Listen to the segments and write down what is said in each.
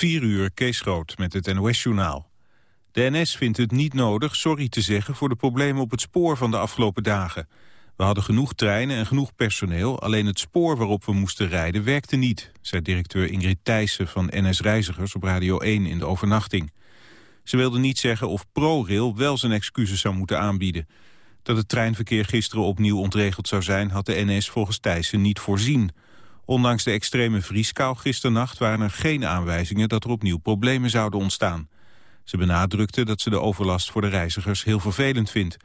4 uur, Kees Groot met het NOS-journaal. De NS vindt het niet nodig sorry te zeggen voor de problemen op het spoor van de afgelopen dagen. We hadden genoeg treinen en genoeg personeel, alleen het spoor waarop we moesten rijden werkte niet, zei directeur Ingrid Thijssen van NS Reizigers op Radio 1 in de overnachting. Ze wilde niet zeggen of ProRail wel zijn excuses zou moeten aanbieden. Dat het treinverkeer gisteren opnieuw ontregeld zou zijn... had de NS volgens Thijssen niet voorzien. Ondanks de extreme vrieskou gisternacht waren er geen aanwijzingen... dat er opnieuw problemen zouden ontstaan. Ze benadrukte dat ze de overlast voor de reizigers heel vervelend vindt.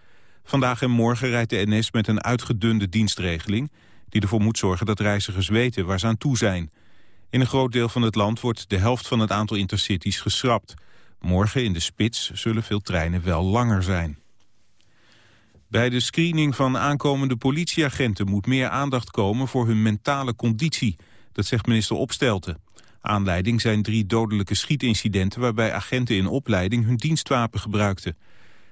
Vandaag en morgen rijdt de NS met een uitgedunde dienstregeling... die ervoor moet zorgen dat reizigers weten waar ze aan toe zijn. In een groot deel van het land wordt de helft van het aantal intercities geschrapt. Morgen in de spits zullen veel treinen wel langer zijn. Bij de screening van aankomende politieagenten moet meer aandacht komen voor hun mentale conditie. Dat zegt minister Opstelten. Aanleiding zijn drie dodelijke schietincidenten waarbij agenten in opleiding hun dienstwapen gebruikten.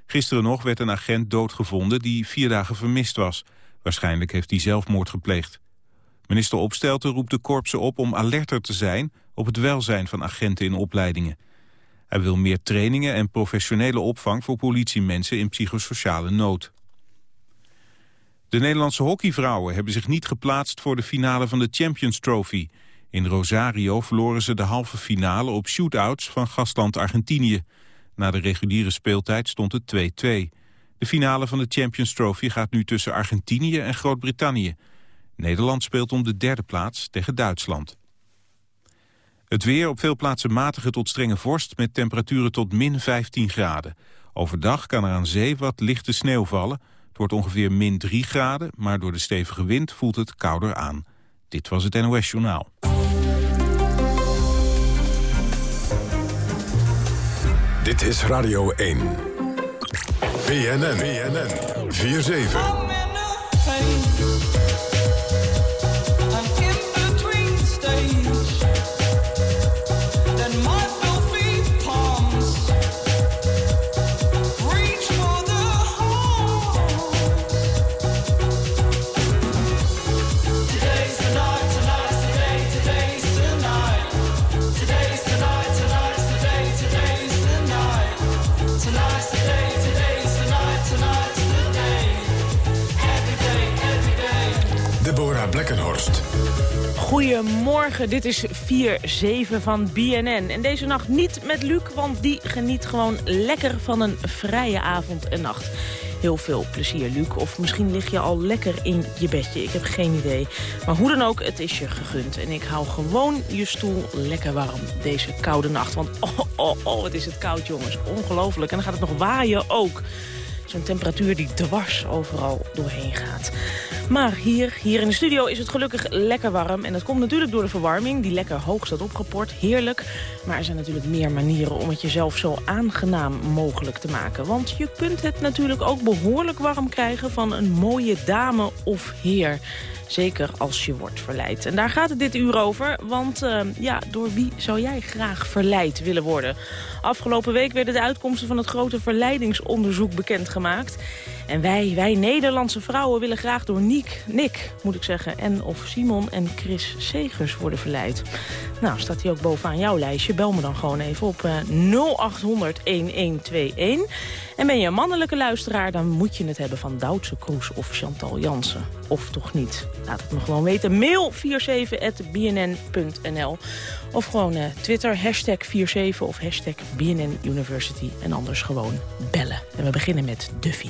Gisteren nog werd een agent doodgevonden die vier dagen vermist was. Waarschijnlijk heeft hij zelfmoord gepleegd. Minister Opstelten roept de korpsen op om alerter te zijn op het welzijn van agenten in opleidingen. Hij wil meer trainingen en professionele opvang voor politiemensen in psychosociale nood. De Nederlandse hockeyvrouwen hebben zich niet geplaatst voor de finale van de Champions Trophy. In Rosario verloren ze de halve finale op shootouts van gastland Argentinië. Na de reguliere speeltijd stond het 2-2. De finale van de Champions Trophy gaat nu tussen Argentinië en Groot-Brittannië. Nederland speelt om de derde plaats tegen Duitsland. Het weer op veel plaatsen matige tot strenge vorst... met temperaturen tot min 15 graden. Overdag kan er aan zee wat lichte sneeuw vallen... Het wordt ongeveer min 3 graden, maar door de stevige wind voelt het kouder aan. Dit was het NOS Journaal. Dit is Radio 1. BNN, BNN, 4-7. Goedemorgen, dit is 4-7 van BNN. En deze nacht niet met Luc, want die geniet gewoon lekker van een vrije avond en nacht. Heel veel plezier, Luc. Of misschien lig je al lekker in je bedje. Ik heb geen idee. Maar hoe dan ook, het is je gegund. En ik hou gewoon je stoel lekker warm deze koude nacht. Want oh, oh, oh, wat is het koud, jongens. Ongelooflijk. En dan gaat het nog waaien ook. Zo'n temperatuur die dwars overal doorheen gaat. Maar hier, hier in de studio is het gelukkig lekker warm. En dat komt natuurlijk door de verwarming, die lekker hoog staat opgeport. Heerlijk. Maar er zijn natuurlijk meer manieren om het jezelf zo aangenaam mogelijk te maken. Want je kunt het natuurlijk ook behoorlijk warm krijgen van een mooie dame of heer. Zeker als je wordt verleid. En daar gaat het dit uur over. Want uh, ja, door wie zou jij graag verleid willen worden? Afgelopen week werden de uitkomsten van het grote verleidingsonderzoek bekendgemaakt. En wij, wij Nederlandse vrouwen willen graag door Nick, Nick moet ik zeggen... en of Simon en Chris Segers worden verleid. Nou, staat hij ook bovenaan jouw lijstje. Bel me dan gewoon even op uh, 0800-1121. En ben je een mannelijke luisteraar, dan moet je het hebben van Duitse Kroes of Chantal Jansen. Of toch niet? Laat het me gewoon weten. Mail 47.bnn.nl Of gewoon uh, Twitter, hashtag 47 of hashtag BNN University. En anders gewoon bellen. En we beginnen met Duffy.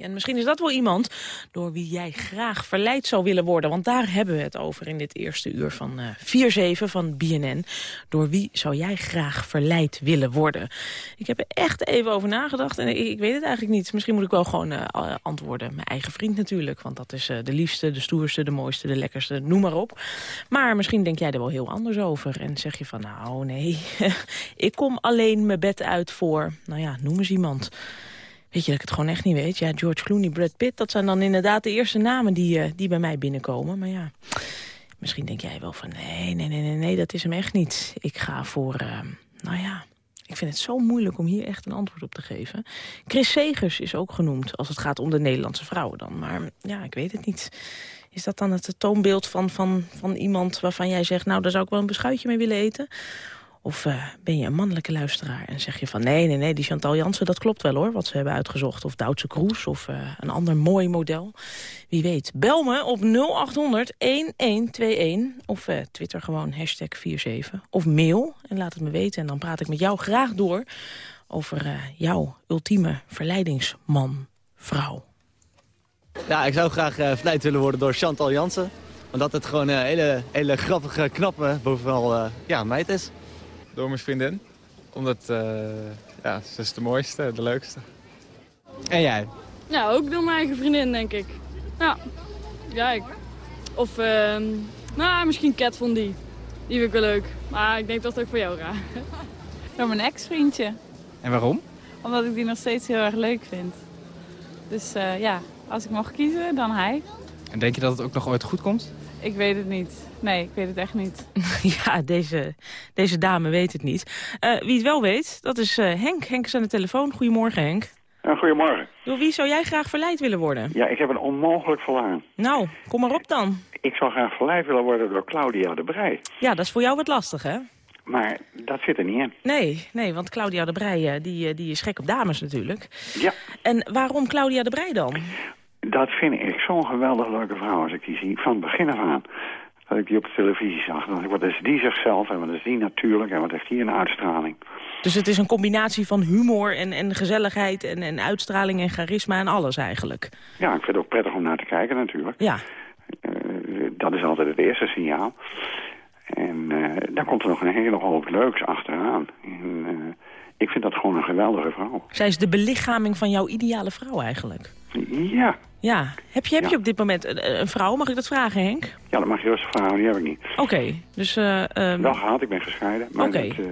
En misschien is dat wel iemand door wie jij graag verleid zou willen worden. Want daar hebben we het over in dit eerste uur van uh, 4-7 van BNN. Door wie zou jij graag verleid willen worden? Ik heb er echt even over nagedacht en ik, weet het eigenlijk niet. Misschien moet ik wel gewoon uh, antwoorden. Mijn eigen vriend natuurlijk. Want dat is uh, de liefste, de stoerste, de mooiste, de lekkerste, noem maar op. Maar misschien denk jij er wel heel anders over. En zeg je van nou nee, ik kom alleen mijn bed uit voor, nou ja, noem eens iemand. Weet je dat ik het gewoon echt niet weet? Ja, George Clooney, Brad Pitt, dat zijn dan inderdaad de eerste namen die, uh, die bij mij binnenkomen. Maar ja, misschien denk jij wel van nee, nee, nee, nee, nee dat is hem echt niet. Ik ga voor, uh, nou ja, ik vind het zo moeilijk om hier echt een antwoord op te geven. Chris Segers is ook genoemd als het gaat om de Nederlandse vrouwen dan. Maar ja, ik weet het niet. Is dat dan het toonbeeld van, van, van iemand waarvan jij zegt... nou, daar zou ik wel een beschuitje mee willen eten? Of uh, ben je een mannelijke luisteraar en zeg je van... nee, nee, nee, die Chantal Jansen, dat klopt wel hoor, wat ze hebben uitgezocht. Of Duitse Kroes of uh, een ander mooi model. Wie weet, bel me op 0800-1121 of uh, twitter gewoon hashtag 47. Of mail en laat het me weten en dan praat ik met jou graag door... over jouw ultieme verleidingsman, vrouw. Ja, ik zou graag verleid willen worden door Chantal Jansen. Omdat het gewoon een hele, hele grappige, knappe, bovenal ja, meid is. Door mijn vriendin. Omdat uh, ja, ze is de mooiste, de leukste. En jij? Ja, ook door mijn eigen vriendin, denk ik. Ja, ja ik. Of, uh, nou, misschien Cat van die. Die vind ik wel leuk. Maar ik denk dat ook voor jou raar. Door mijn ex-vriendje. En waarom? Omdat ik die nog steeds heel erg leuk vind. Dus uh, ja, als ik mag kiezen, dan hij. En denk je dat het ook nog ooit goed komt? Ik weet het niet. Nee, ik weet het echt niet. ja, deze, deze dame weet het niet. Uh, wie het wel weet, dat is uh, Henk. Henk is aan de telefoon. Goedemorgen, Henk. Ja, goedemorgen. Door wie zou jij graag verleid willen worden? Ja, ik heb een onmogelijk verlangen. Nou, kom maar op dan. Ik zou graag verleid willen worden door Claudia de Brij. Ja, dat is voor jou wat lastig, hè? Maar dat zit er niet in. Nee, nee want Claudia de Brij die, die is gek op dames natuurlijk. Ja. En waarom Claudia de Brij dan? Dat vind ik zo'n geweldig leuke vrouw als ik die zie, van begin af aan. Dat ik die op de televisie zag. Dan wat is die zichzelf en wat is die natuurlijk en wat heeft die een uitstraling. Dus het is een combinatie van humor en, en gezelligheid en, en uitstraling en charisma en alles eigenlijk. Ja, ik vind het ook prettig om naar te kijken natuurlijk. Ja. Uh, dat is altijd het eerste signaal. En uh, dan komt er nog een hele hoop leuks achteraan. En, uh, ik vind dat gewoon een geweldige vrouw. Zij is de belichaming van jouw ideale vrouw eigenlijk. Ja. Ja. Heb je, heb ja. je op dit moment een, een, vrouw? Mag ik dat vragen, Henk? Ja, dat mag je rustig vragen. Die heb ik niet. Oké. Okay, dus... Uh, um... Wel gehad, ik ben gescheiden. Oké. Okay. Uh...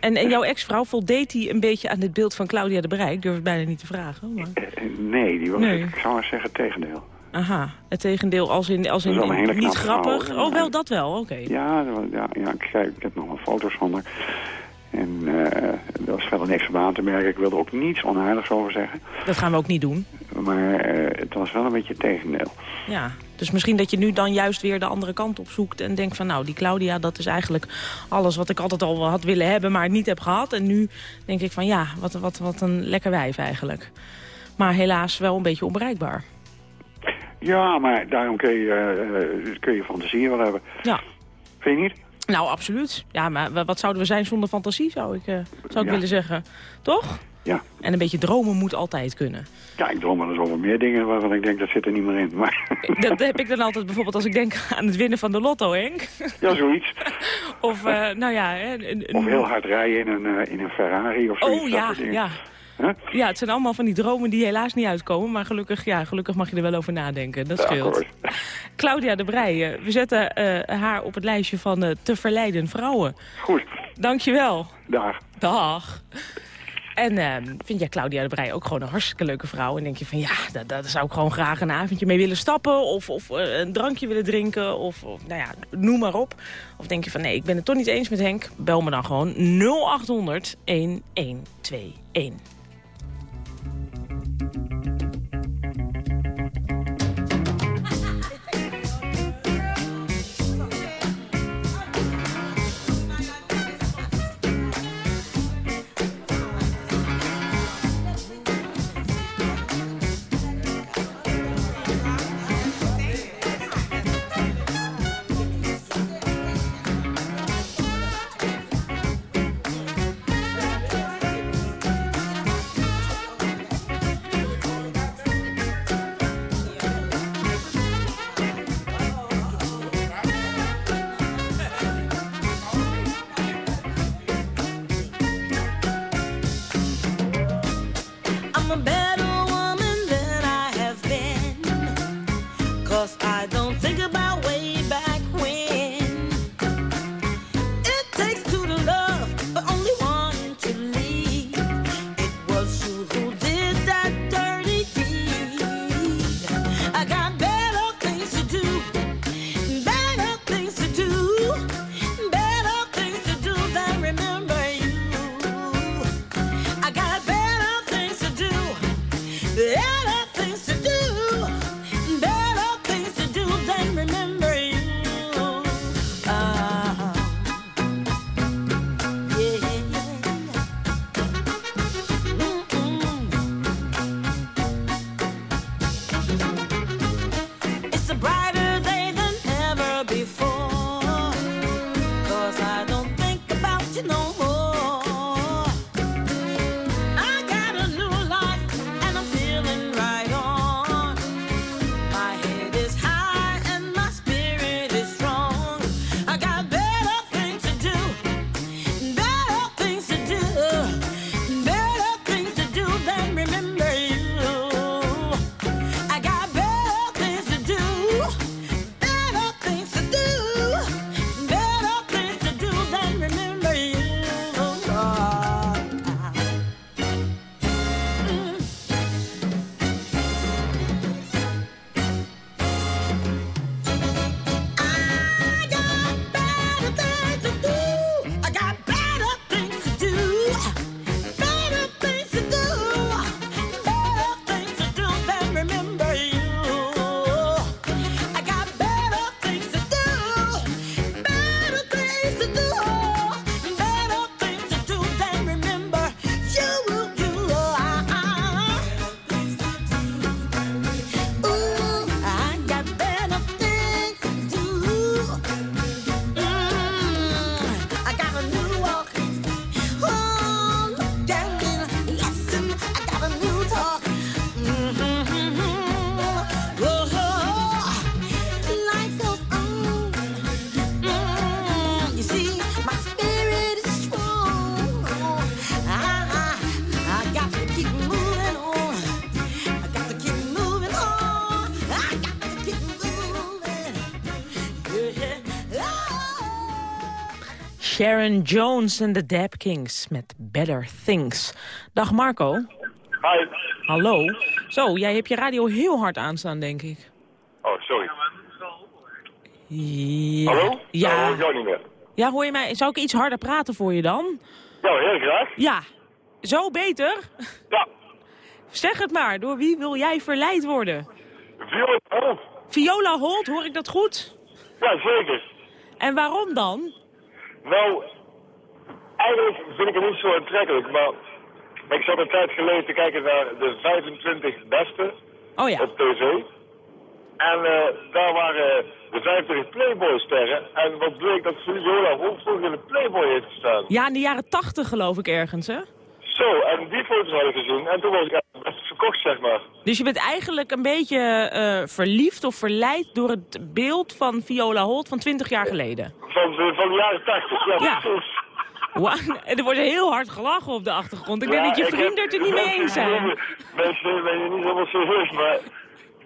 En, en jouw ex-vrouw, voldeed die een beetje aan dit beeld van Claudia de Brij? Ik durf het bijna niet te vragen. Maar... Uh, nee, die was, nee. ik zou maar zeggen, het tegendeel. Aha, het tegendeel als in, als in, in niet grappig? Vrouw, oh, wel, dat wel, oké. Okay. Ja, ja, ja ik, ik heb nog wel foto's van haar. En uh, er was verder niks op aan te merken. Ik wilde er ook niets onaardigs over zeggen. Dat gaan we ook niet doen. Maar uh, het was wel een beetje het tegendeel. Ja, dus misschien dat je nu dan juist weer de andere kant op zoekt... en denkt van nou, die Claudia, dat is eigenlijk alles wat ik altijd al had willen hebben... maar niet heb gehad. En nu denk ik van ja, wat, wat, wat een lekker wijf eigenlijk. Maar helaas wel een beetje onbereikbaar. Ja, maar daarom kun je, uh, kun je fantasie wel hebben. Ja. Vind je niet? Nou, absoluut. Ja, maar wat zouden we zijn zonder fantasie, zou ik, uh, zou ik ja. willen zeggen. Toch? Ja. En een beetje dromen moet altijd kunnen. Ja, ik droom wel eens over meer dingen waarvan ik denk, dat zit er niet meer in. Maar... Dat heb ik dan altijd bijvoorbeeld als ik denk aan het winnen van de lotto, Henk. Ja, zoiets. of, uh, nou ja... Een, een... Of heel hard rijden in een, uh, in een Ferrari of zoiets. Oh ja, ja. Huh? Ja, het zijn allemaal van die dromen die helaas niet uitkomen. Maar gelukkig, ja, gelukkig mag je er wel over nadenken. Dat scheelt. Ja, Claudia de Breij, we zetten uh, haar op het lijstje van uh, te verleiden vrouwen. Goed. Dankjewel. Dag. Dag. En uh, vind jij Claudia de Breij ook gewoon een hartstikke leuke vrouw? En denk je van ja, daar, daar zou ik gewoon graag een avondje mee willen stappen. Of, of uh, een drankje willen drinken. Of, of, nou ja, noem maar op. Of denk je van nee, ik ben het toch niet eens met Henk. Bel me dan gewoon 0800 1121. Sharon Jones en de Dap Kings met Better Things. Dag Marco. Hi. Hallo. Zo, jij hebt je radio heel hard aanstaan, denk ik. Oh, sorry. Ja. Hallo? Nou, Ja. hoor ik jou niet meer. Ja, hoor je mij? Zou ik iets harder praten voor je dan? Ja, heel graag. Ja. Zo beter? Ja. Zeg het maar, door wie wil jij verleid worden? Viola Holt. Viola Holt, hoor ik dat goed? Ja, zeker. En waarom dan? Nou, eigenlijk vind ik het niet zo aantrekkelijk, maar ik zat een tijd geleden te kijken naar de 25 beste Oh ja. op tv. En eh, daar waren de 25 Playboy-sterren. En wat bleek dat Viola vroeger in de Playboy heeft gestaan. Ja, in de jaren tachtig geloof ik ergens, hè? Zo, en die foto's had ik gezien. En toen was ik best verkocht, zeg maar. Dus je bent eigenlijk een beetje eh, verliefd of verleid door het beeld van Viola Holt van 20 jaar geleden. Van de, van de jaren 80, ja, Ja. er wordt heel hard gelachen op de achtergrond. Ik denk dat je vrienden het er niet mee eens zijn. Mensen ben je niet helemaal serieus, maar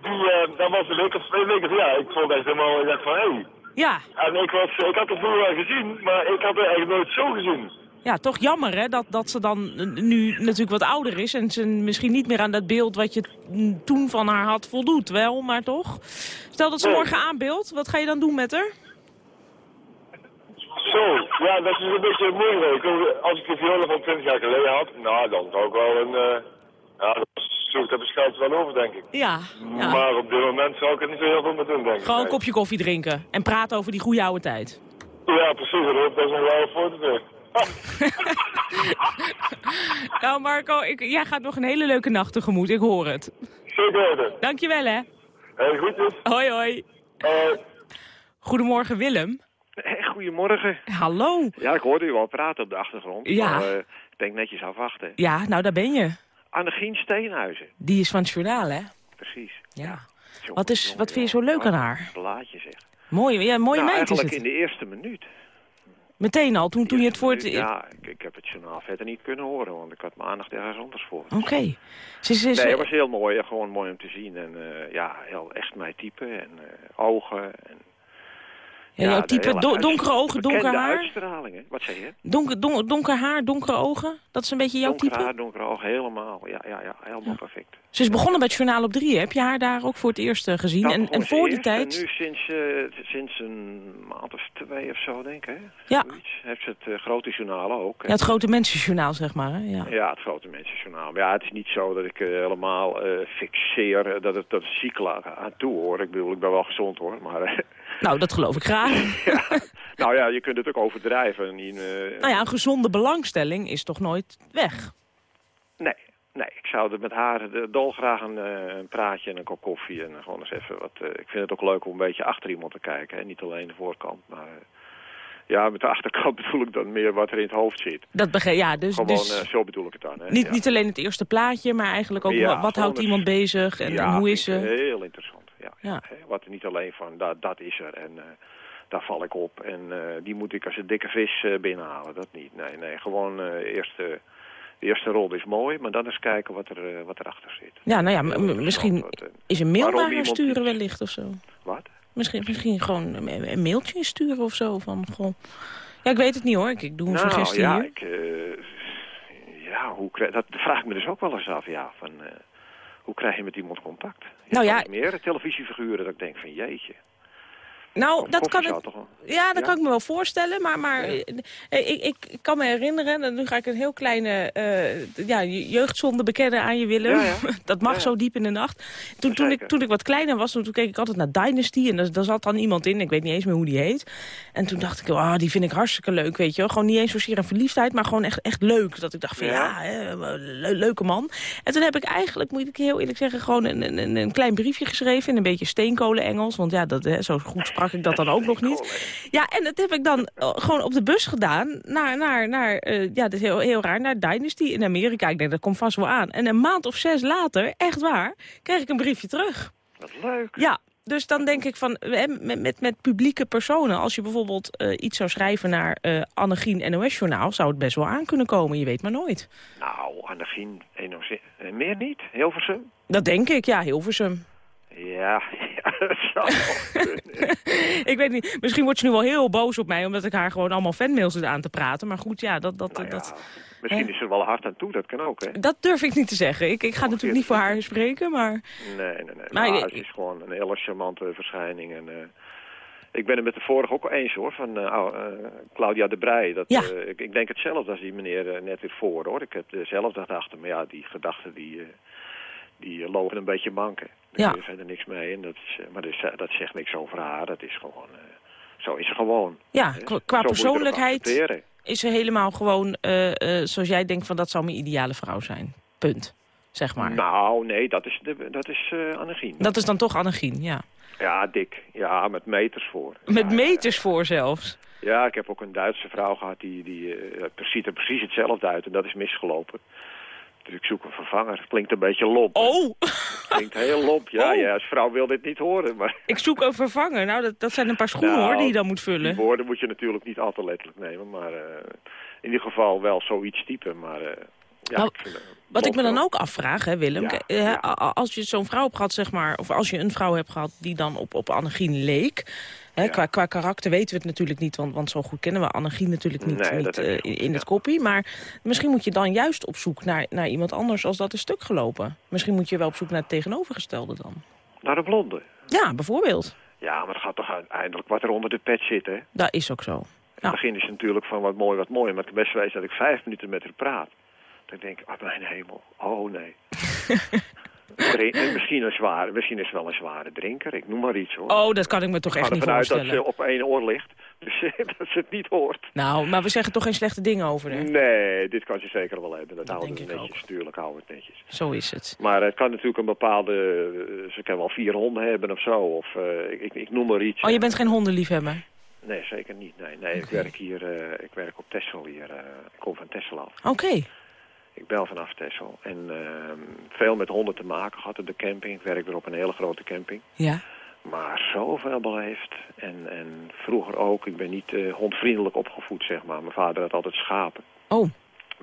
die, eh, dat was een leuke, een leuke, ja, ik vond echt helemaal, ik dacht van, hé. Hey. Ja, En ik, was, ik had het vroeger wel gezien, maar ik had het eigenlijk nooit zo gezien. Ja, toch jammer hè, dat, dat ze dan eh, nu natuurlijk wat ouder is... en ze misschien niet meer aan dat beeld wat je toen van haar had voldoet. Wel, maar toch. Stel dat ze morgen aanbeeldt, wat ga je dan doen met haar? Zo, ja, dat is een beetje moeilijk. Als ik de viola van 20 jaar geleden had, nou, dan zou ik wel een, eh ja, ik dat beschouwd wel over, denk ik. Ja, ja. Maar op dit moment zou ik er niet zo heel veel mee doen, denk ik. gewoon een kopje koffie drinken en praten over die goede oude tijd. Ja, precies, dat is wel een foto terug. Nou Marco, ik, jij gaat nog een hele leuke nacht tegemoet, ik hoor het. Zeker. Dankjewel hè. Hey, groetjes. Hoi hoi. Eh, Goedemorgen Willem. Goedemorgen. Hallo. Ja, ik hoorde u al praten op de achtergrond. Ja. Maar, eh, ik denk netjes afwachten. Ja, nou daar ben je. Annegien Steenhuizen. Die is van het journaal hè. Precies. Ja. Jongen, Wat, is, jongen, wat vind je zo leuk aan haar? Blaadje zeg. Mooie, ja, mooie nou, meid is eigenlijk het. in de eerste minuut. Meteen al, toen, toen je het voor het... Ja, ik, ik heb het journaal verder niet kunnen horen, want ik had mijn aandacht ergens anders voor. Oké. Ze- Nee, het was heel mooi. Gewoon mooi om te zien. En eh, ja, heel echt mijn type. En eh, ogen. En, ja, jouw type hele donkere ogen, donker haar? uitstraling, hè? Wat zeg je? Donker, don- donker haar, donkere ogen? Dat is een beetje jouw donker type? haar, donkere ogen, helemaal. Ja, ja, ja, helemaal perfect. Ze is begonnen bij het journaal op drie. Heb je haar daar ook voor het eerst eh, gezien? Nou, en, en gewoon voor die en tijd... nu sinds, eh, sinds een maand of twee of zo, denk ik. Hè? Ja. Zoiets. Heeft ze het eh, grote journaal ook. Ja, het grote mensenjournaal, zeg maar. Hè? Ja. Ja, het grote mensenjournaal. Maar ja, het is niet zo dat ik helemaal fixeer dat het dat ziek aan toe hoor. Ik bedoel, ik ben wel gezond hoor, maar... Nou, dat geloof ik graag. ja. Nou ja, je kunt het ook overdrijven. En, eh, nou ja, een gezonde belangstelling is toch nooit weg? Nee, nee, ik zou er met haar dolgraag een, eh, een praatje en een kop koffie en gewoon eens even wat... eh, ik vind het ook leuk om een beetje achter iemand te kijken, hè? niet alleen de voorkant, maar... ja, met de achterkant bedoel ik dan meer wat er in het hoofd zit. Dat begrijp ja, dus, Gewoon, dus zo bedoel ik het dan. Hè? niet, ja. niet alleen het eerste plaatje, maar eigenlijk ook Ja, wat, houdt iemand bezig en, Ja, en hoe is ze? Heel interessant, ja. Ja. Wat niet alleen van, dat, dat is er en eh, daar val ik op. En eh, die moet ik als een dikke vis eh, binnenhalen, dat niet. Nee, nee, gewoon eerst... de eerste rol is mooi, maar dan eens kijken wat, er, wat erachter zit. Ja, nou ja, misschien is een mail naar sturen wellicht of zo. Wat? Misschien, misschien gewoon een, mailtje sturen of zo. Van, goh. Ja, ik weet het niet hoor. Ik, ik doe een nou, suggestie ja, hier. ik, ja, hoe krijg, dat vraag ik me dus ook wel eens af. Ja, van, hoe krijg je met iemand contact? Nou ja- meer televisiefiguren dat ik denk van jeetje. Nou, Een dat kan ik, ja, dat Ja? kan ik me wel voorstellen. Maar, maar eh, ik, ik, ik kan me herinneren, en nu ga ik een heel kleine eh, ja, je- jeugdzonde bekennen aan je Willem. Ja, ja. Dat mag Ja, ja. zo diep in de nacht. Toen, toen, ik, toen ik wat kleiner was, toen, keek ik altijd naar Dynasty. En daar, daar zat dan iemand in, ik weet niet eens meer hoe die heet. En toen dacht ik, oh, die vind ik hartstikke leuk, weet je wel. Gewoon niet eens zozeer een verliefdheid, maar gewoon echt, echt leuk. Dat ik dacht van, ja, Ja. hè, le- leuke man. En toen heb ik eigenlijk, moet ik heel eerlijk zeggen, gewoon een, een, een klein briefje geschreven in een beetje steenkolen-Engels. Want ja, dat, hè, zo goed sprak ik dat dan ook nog niet. Ja, en dat heb ik dan eh, gewoon op de bus gedaan naar, naar, naar eh, ja, dat is heel, heel raar, naar Dynasty in Amerika. Ik denk, dat komt vast wel aan. En een maand of zes later, echt waar, kreeg ik een briefje terug. Wat leuk. Ja, dus dan denk ik van, met, met, met publieke personen, als je bijvoorbeeld eh, iets zou schrijven naar eh Annegien NOS-journaal, zou het best wel aan kunnen komen, je weet maar nooit. Nou, Annegien, eh, meer niet? Hilversum? Dat denk ik, ja, Hilversum. Ja, ja, dat zou ik weet niet, misschien wordt ze nu wel heel boos op mij... omdat ik haar gewoon allemaal fanmails zit aan te praten. Maar goed, ja, dat, dat, Nou ja, dat, Misschien is er wel hard aan toe, dat kan ook, hè? dat durf ik niet te zeggen. Ik, ik ga natuurlijk niet voor haar spreken, maar... Nee, nee, nee. Maar Maar het is gewoon een hele charmante verschijning. En, eh, ik ben het met de vorige ook eens, hoor, van eh, oh, eh, Claudia de Brij. Dat, Ja. ik, ik denk hetzelfde als die meneer net weer voor, hoor. Ik heb dezelfde gedachten, maar ja, die gedachten die, die eh, lopen een beetje manken. Daar Ja. kun je verder niks mee. En dat is, eh, maar dat, is- dat zegt niks over haar. Dat is gewoon... eh, zo is ze gewoon. Ja, qua, persoonlijkheid is ze helemaal gewoon eh, eh, zoals jij denkt van dat zou mijn ideale vrouw zijn. Punt. Zeg maar. Nou, nee, dat is, de, dat is eh Annegien. Dat is dan toch Annegien, ja. Ja, dik. Ja, met meters voor. Met meters voor zelfs. Ja, ik heb ook een Duitse vrouw gehad die, die eh, ziet er precies hetzelfde uit en dat is misgelopen. Ik zoek een vervanger. Klinkt een beetje lomp. Oh, Klinkt heel lomp. Ja, Oh. ja, als vrouw wil dit niet horen. Maar ik zoek een vervanger. Nou, dat, dat zijn een paar schoenen Nou, hoor die je dan moet die vullen. woorden moet je natuurlijk niet al te letterlijk nemen. Maar eh, in ieder geval wel zoiets typen. Maar eh, ja, Nou, ik vind, Wat ik me dan ook afvraag, hè, Willem. Ja, eh, ja. Als je zo'n vrouw hebt gehad, zeg maar... of als je een vrouw hebt gehad die dan op, op Annegien leek... Hè, Ja. qua, qua karakter weten we het natuurlijk niet... want, want zo goed kennen we Annegien natuurlijk niet, Nee, eh, in, in het koppie. Maar misschien moet je dan juist op zoek naar, naar iemand anders... als dat is stuk gelopen. Misschien moet je wel op zoek naar het tegenovergestelde dan. Naar de blonde. Ja, bijvoorbeeld. Ja, maar het gaat toch uiteindelijk wat er onder de pet zit, hè? Dat is ook zo. In Ja. het begin is het natuurlijk van wat mooi, wat mooi. Maar het best wezen dat ik vijf minuten met haar praat. Dan denk ik, oh mijn hemel, oh nee. En misschien, een zware, misschien is wel een zware drinker, ik noem maar iets hoor. Oh, dat kan ik me toch ik echt ga niet ervan uit dat voorstellen. ze op één oor ligt, dus dat ze het niet hoort. Nou, maar we zeggen toch geen slechte dingen over haar. Nee, dit kan ze zeker wel hebben. Dat, Dat houden we ik netjes, natuurlijk houden we het netjes. Zo is het. Maar het kan natuurlijk een bepaalde, eh, ze kan wel vier honden hebben of zo, of eh, ik, ik, ik noem maar iets. Oh, je bent geen hondenliefhebber? Nee, zeker niet. Nee, nee ik werk hier, eh, ik werk op Texel hier, eh, ik kom van Texel af. Oké. Ik bel vanaf Texel. En ehm, veel met honden te maken gehad op de camping. Ik werk weer op een hele grote camping. Ja. Maar zoveel beleefd. En, en vroeger ook. Ik ben niet eh, hondvriendelijk opgevoed, zeg maar. Mijn vader had altijd schapen. Oh,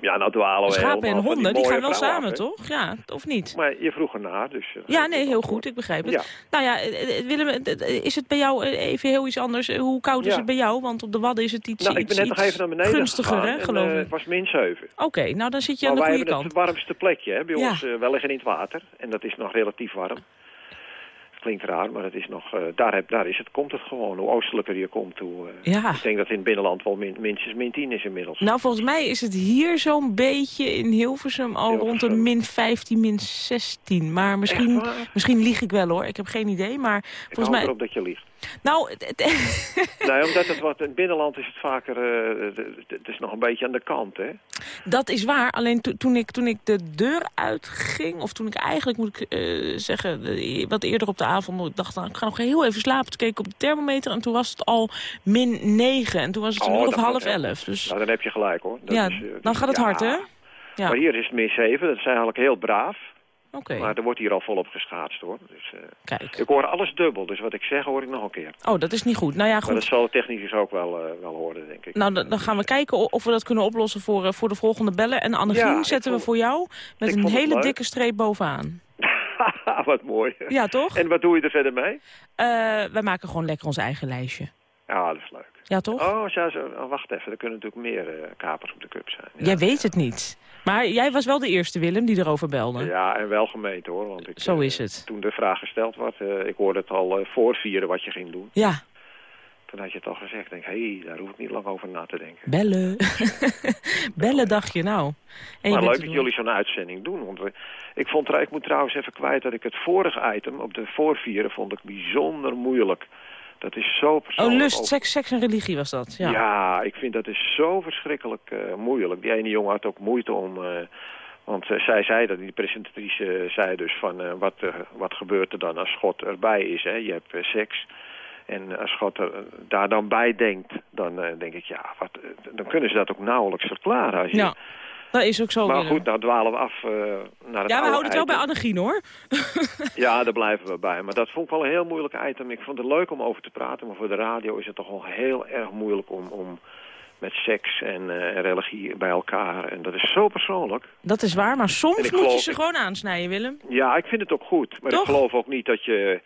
Ja, nou dwalen we schapen en helemaal honden, die gaan wel af, samen, toch? Ja, of niet? Maar je vroeg ernaar, dus... eh, Ja, nee, heel goed, ik begrijp het. Ja. Nou ja, eh, eh, Willem, is het bij jou even heel iets anders? Hoe koud is het bij jou? Want op de Wadden is het iets, Nou, ik ben net nog even naar beneden gunstiger, hè, geloof ik. Het was min 7. Oké, nou dan zit je Maar aan de wij goede hebben kant. het warmste plekje hè, bij Ja. ons. wij liggen in het water. En dat is nog relatief warm. Klinkt raar, maar het is nog, eh, daar, heb, daar is het, komt het gewoon. Hoe oostelijker je komt, hoe... eh, Ja. Ik denk dat in het binnenland wel min, minstens min 10 is inmiddels. Nou, volgens mij is het hier zo'n beetje in Hilversum al rond Hilversum. min 15, min 16. Maar misschien, misschien lieg ik wel hoor, ik heb geen idee. Maar ik volgens mij... erop dat je liegt. Nou, nee, omdat het wat, in het binnenland is het vaker... eh, het- is nog een beetje aan de kant, hè? Dat is waar. Alleen to- toen, ik, toen ik de deur uitging, of toen ik eigenlijk, moet ik eh, zeggen, wat eerder op de avond, ik dacht, nou, ik ga nog heel even slapen. Toen keek ik op de thermometer en toen was het al min 9. En toen was het een Oh, uur of dat half gaat heel 11. Dus Nou, dan heb je gelijk, hoor. Dat ja, is, eh, dan gaat het ja. hard, hè? Ja, Maar hier is het min 7. Dat is eigenlijk heel braaf. Maar er wordt hier al volop geschaatst, hoor. Dus, eh, Kijk. ik hoor alles dubbel. Dus wat ik zeg, hoor ik nog een keer. Oh, dat is niet goed. Nou ja, Maar dat goed. zal technisch ook wel, eh, wel horen, denk ik. Nou, dan, dan gaan we kijken of we dat kunnen oplossen voor, eh, voor de volgende bellen. En Annegien Ja, zetten we voor jou met een hele dikke streep bovenaan. Wat mooi. Ja, toch? En wat doe je er verder mee? Wij maken gewoon lekker ons eigen lijstje. Ja, dat is leuk. Ja, toch? Oh, ja, oh, wacht even. Er kunnen natuurlijk meer kapers op de cup zijn. Ja. Jij weet het niet. Maar jij was wel de eerste, Willem, die erover belde. Ja, en wel gemeten hoor. Want ik, Zo eh, is het. Toen de vraag gesteld werd, eh, ik hoorde het al uh, voorvieren wat je ging doen. Ja, Toen had je het al gezegd. Ik denk, hé, hey, daar hoef ik niet lang over na te denken. bellen. bellen dacht je nou. En maar leuk dat jullie zo'n uitzending doen. Want we- ik, vond, ik moet trouwens even kwijt dat ik het vorige item op de voorvieren vond ik bijzonder moeilijk. Dat is zo Oh, persoonlijk. lust, ook- seks, seks en religie was dat. Ja. Ja. ik vind dat is zo verschrikkelijk eh, moeilijk. Die ene jongen had ook moeite om... eh, want eh, zij zei dat, die presentatrice zei dus van... wat, wat gebeurt er dan als God erbij is, hè? Je hebt seks. En als God er, daar dan bij denkt, dan denk ik... Ja, wat, dan kunnen ze dat ook nauwelijks verklaren. Als je, Ja, dat is ook zo, maar goed, nou dwalen we af eh, naar het ja, we oude houden het wel bij. Annegien, hoor. Ja, daar blijven we bij. Maar dat vond ik wel een heel moeilijk item. Ik vond het leuk om over te praten, maar voor de radio is het toch wel heel erg moeilijk om, om met seks en eh, religie bij elkaar. En dat is zo persoonlijk. Dat is waar, maar soms moet je ze gewoon aansnijden, Willem. Ja, ik vind het ook goed. Maar Toch? ik geloof ook niet dat je,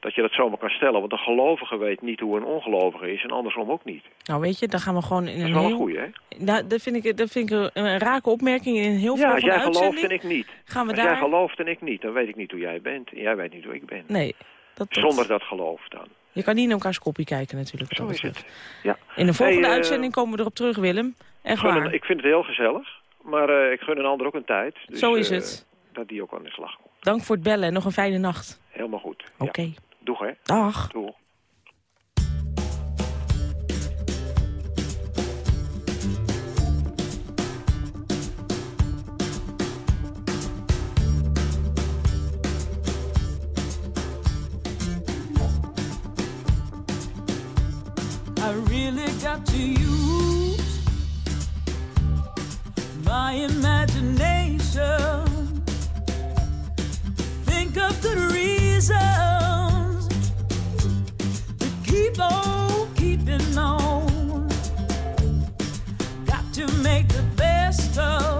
dat je dat zomaar kan stellen. Want een gelovige weet niet hoe een ongelovige is en andersom ook niet. Nou weet je, dan gaan we gewoon in Dat een is wel een heel... goeie, hè? Nou, dat vind ik, dat vind ik een, een rake opmerking in een heel Ja, veel als van de jij gelooft en ik niet. Gaan we als daar... jij gelooft en ik niet, dan weet ik niet hoe jij bent. En jij weet niet hoe ik ben. Nee. Dat, dat- Zonder dat geloof dan. Je kan niet in elkaars kopie kijken natuurlijk. Zo dat is het. Ja. In de volgende Hey, eh, uitzending komen we erop terug, Willem. Echt een- waar. ik vind het heel gezellig. Maar eh, ik gun een ander ook een tijd. Dus, Zo is eh, het. dat die ook aan de slag komt. Dank voor het bellen en nog een fijne nacht. Helemaal goed. Oké. Ja. Doeg, hè? Dag. Doeg. I really got to use my imagination. Think of good reasons to keep on keeping on. Got to make the best of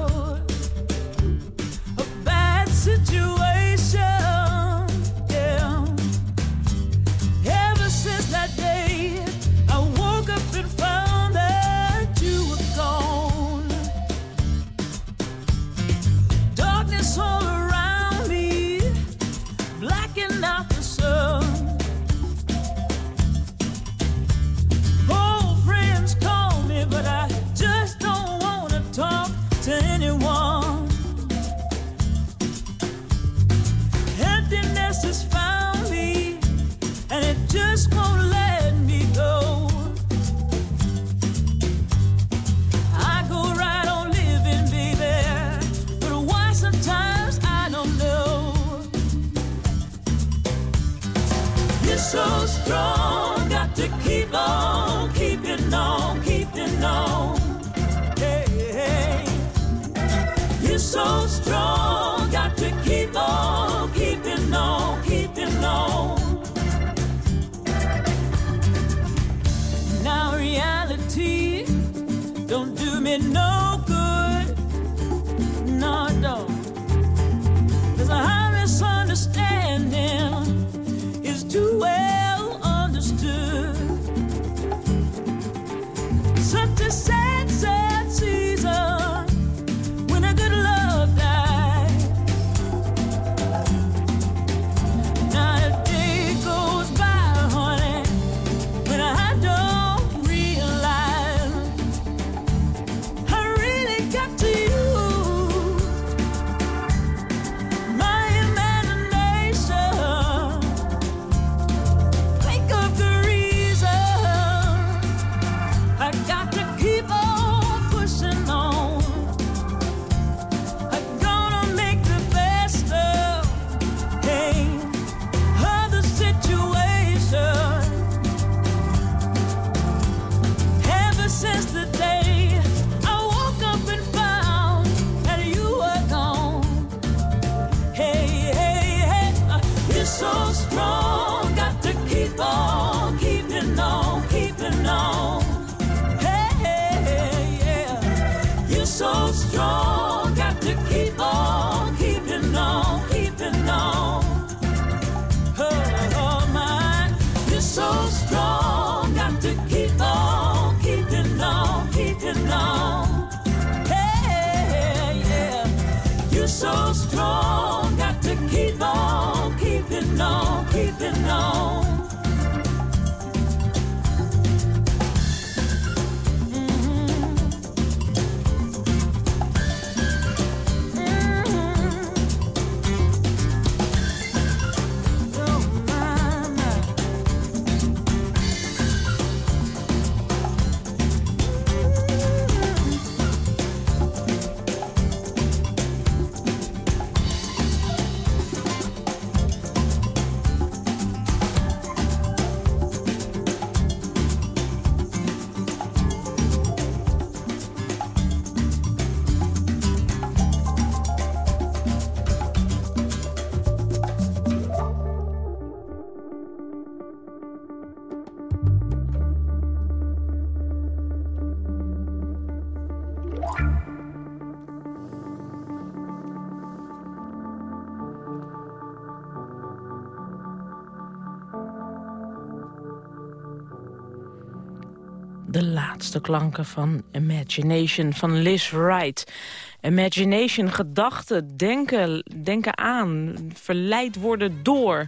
De laatste klanken van Imagination van Liz Wright. Imagination, gedachten, denken, denken aan, verleid worden door.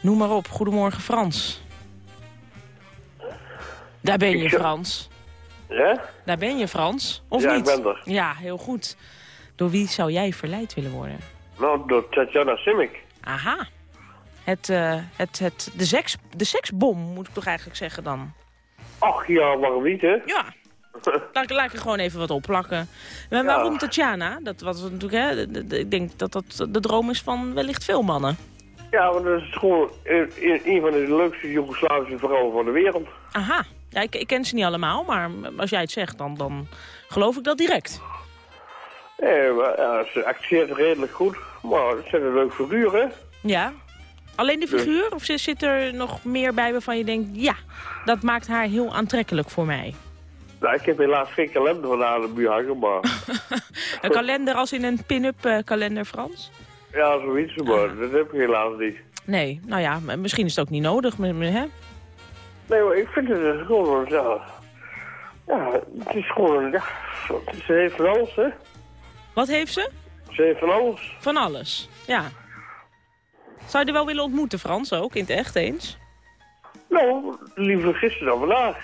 Noem maar op. Goedemorgen Frans. Daar ben je Frans. Ja? Daar ben je Frans, of Ja, niet? ik ben er. Ja, heel goed. Door wie zou jij verleid willen worden? Nou, door Tatjana Simic. Aha. Het, eh, het, het, de, seks, de seksbom, moet ik toch eigenlijk zeggen dan? Ach ja, waarom niet, hè? Ja. Laat, ik- laat ik er gewoon even wat opplakken. Maar waarom Tatjana? Dat was natuurlijk, hè, ik denk dat dat de droom is van wellicht veel mannen. Ja, want dat is gewoon een, van de leukste Joegoslavische vrouwen van de wereld. Aha. Ja, ik, ik ken ze niet allemaal, maar als jij het zegt, dan, dan geloof ik dat direct. Maar, ja, ze acteert redelijk goed, maar het zijn een leuk figuur, hè? Ja. Alleen de Dus- figuur? Of zit er nog meer bij waarvan je denkt... ja, dat maakt haar heel aantrekkelijk voor mij? Nou, ik heb helaas geen kalender van haar de buurt hangen, maar... Een kalender als in een pin-up eh, kalender, Frans? ja, zoiets, maar dat heb ik helaas niet. Nee, nou ja, misschien is het ook niet nodig. Hè? Nee, maar ik vind het gewoon... Ja, ja het is gewoon... Ja, ze heeft van alles, hè? Wat heeft ze? Ze heeft van alles. Van alles, ja. Zou je er wel willen ontmoeten, Frans, ook, in het echt eens? Nou, liever gisteren dan vandaag.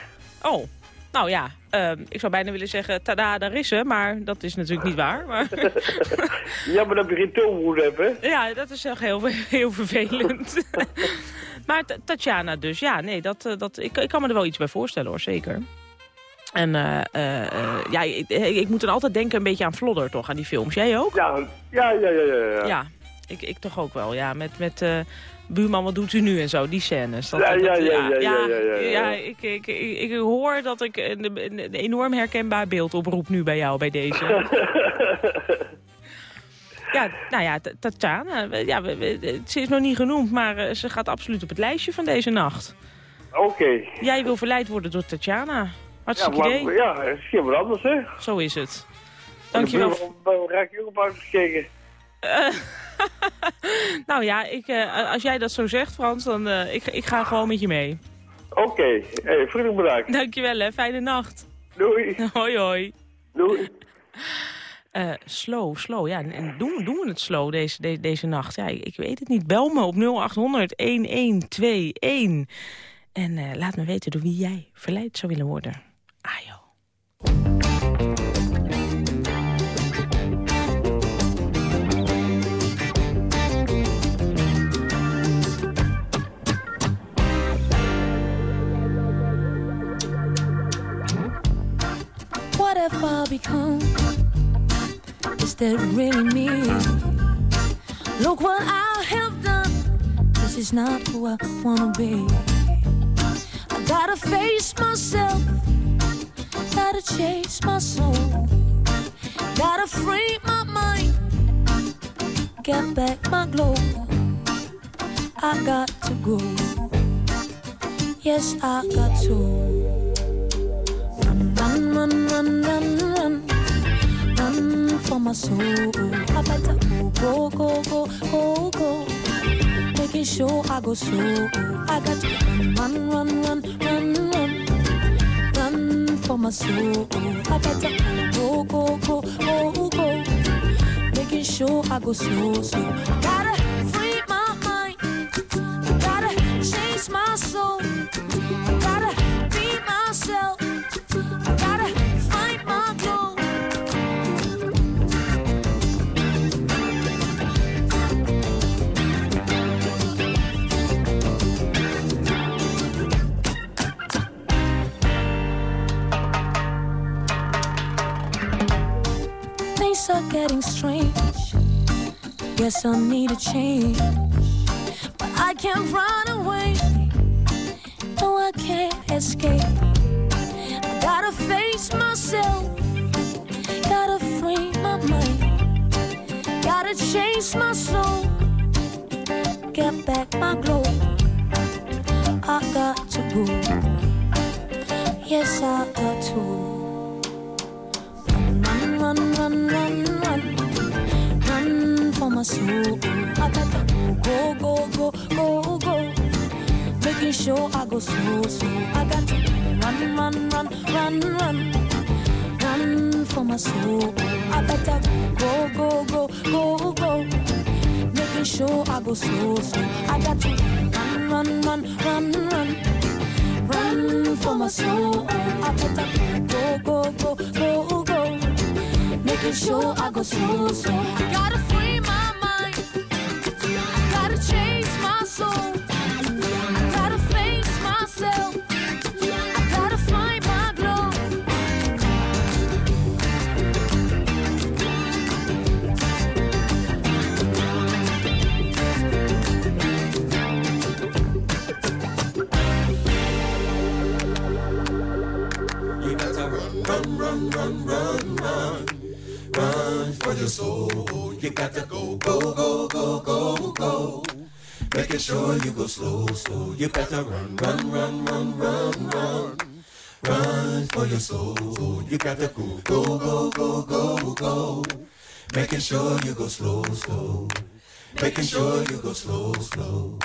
Oh, nou ja, ehm, ik zou bijna willen zeggen, tada, daar is ze, maar dat is natuurlijk niet waar. Maar, Ja, maar dat je geen toonhoed hebt, hè? ja, dat is echt heel, heel vervelend. maar Ta- Tatjana dus, ja, nee, dat, eh, dat, ik, ik kan me er wel iets bij voorstellen hoor, zeker. En eh, eh, ja, ik, ik moet dan altijd denken een beetje aan Flodder, toch, aan die films. Jij ook? Ja, ja, ja, ja, ja. ja. Ja, ik, ik toch ook wel, ja. Met, met buurman, wat doet u nu en zo, die scènes. Dat, Ja, dat- ja, ja, ja, ja, ja, ja, ja. ik, ik, ik, ik hoor dat ik een, een, een enorm herkenbaar beeld oproep nu bij jou, bij deze. ja, nou ja, Ta- Tatjana, ja, ze is nog niet genoemd, maar eh, ze gaat absoluut op het lijstje van deze nacht. Oké. Jij wil verleid worden door Tatjana. Ja, Hartstikke maar, idee. ja, het is geen anders, hè? Zo is het. Dankjewel. Bij Raak je ook gekeken. Eh, nou ja, ik, eh, als jij dat zo zegt, Frans, dan eh, ik, ik ga gewoon met je mee. Oké, hey, vriendelijk bedankt. Dankjewel, hè. Fijne nacht. Doei. hoi, hoi. Doei. Eh, slow, slow. Ja, en- en doen, doen we het slow deze, de- deze nacht? Ja, ik, ik weet het niet. Bel me op 0800 1121. En laat me weten door wie jij verleid zou willen worden. Ajo. What have I become? Is that really me? Look what I have done. This is not who I wanna be. I gotta face myself. Gotta chase my soul. Gotta free my mind. Get back my glow. I got to go. Yes, I got to. Run, run, run, run, run, run. For my soul. I better go, go, go, go, go. Making sure I go slow. I got to run, run, run, run, run. Run for my soul. I better go, go, go, go, go. Making sure I go slow, slow. Gotta free my mind. Gotta chase my soul. Strange. Guess I need a change. But I can't run away. No, I can't escape. I gotta face myself. Gotta free my mind. Gotta chase my soul. Get back my glow. I got to go. Yes, I got to. Got go, go, go, go, go. Making sure I go slow, slow. I got to run, run, run, run, run, run for my soul. I better go, go, go, go, go. Making sure I go slow, slow. I got to run, run, run, run, run, run for my soul. I better go, go, go, go, go. Making sure I go slow, slow. I gotta free soul. You gotta go, go, go, go, go, go. Making sure you go slow, slow. You gotta run, run, run, run, run, run. Run for your soul. You gotta go, go, go, go, go, go. Making sure you go slow, slow. Making sure you go slow, slow.